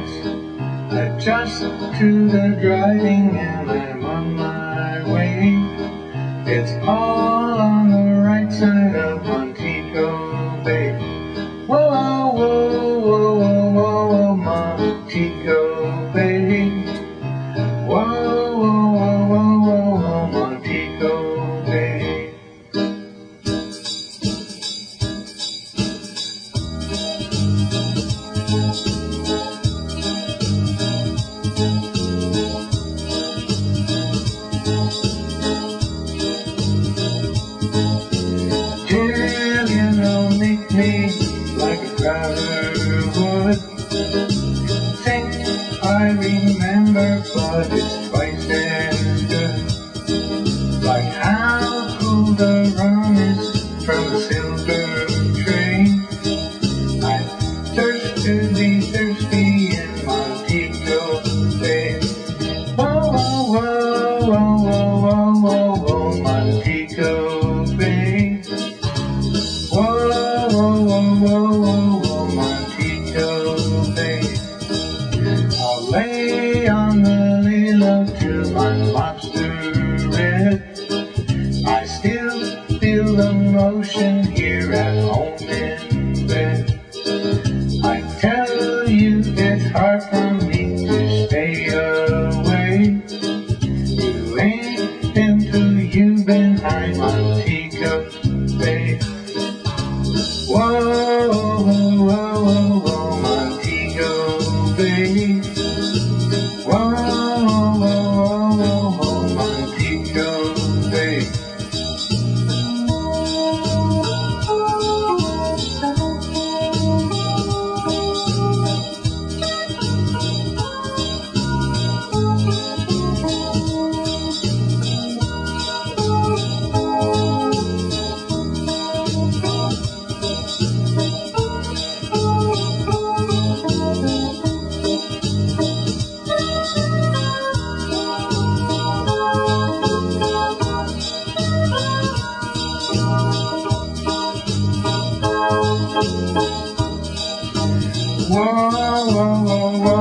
friends adjust to the driving and I'm on my way. It's all on the right side of Montego Bay. Whoa, whoa, whoa, whoa, whoa, whoa Montego Bay. Whoa. Like a crowder would. Think I remember, but it's twice as good. Like how cool the rum is from the silver train. I thirst to be thirsty in Montego Bay. Whoa, whoa, whoa, whoa, whoa, whoa, whoa, the motion here at home in bed. I tell you it's hard for me to stay away. You ain't been to, you've been high Montego Bay. Whoa, whoa, Whoa, whoa, whoa,